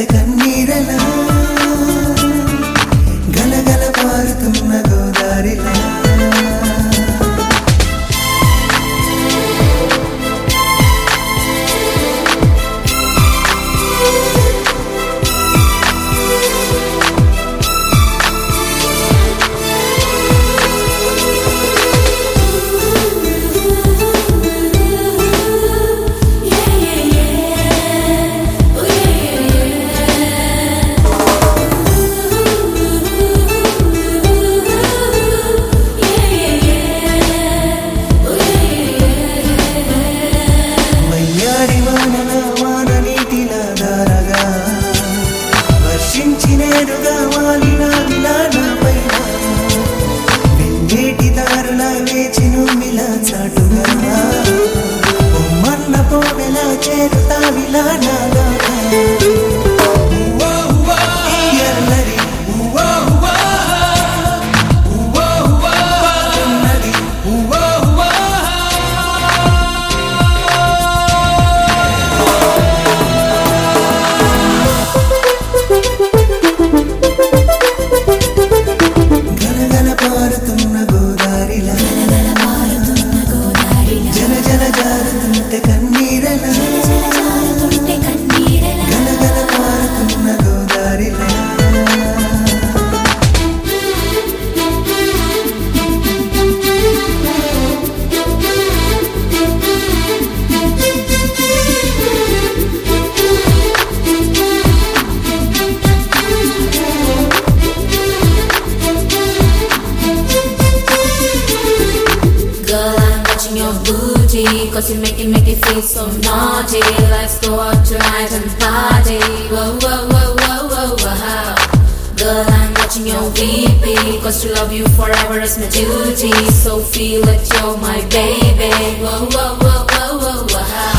te canto. back to. Cause you make it, make it feel so naughty Let's go out tonight and party Whoa, whoa, whoa, whoa, whoa, wow Girl, I'm watching your VP Cause to love you forever is my duty So feel it, you're my baby Whoa, whoa, whoa, whoa, whoa, wow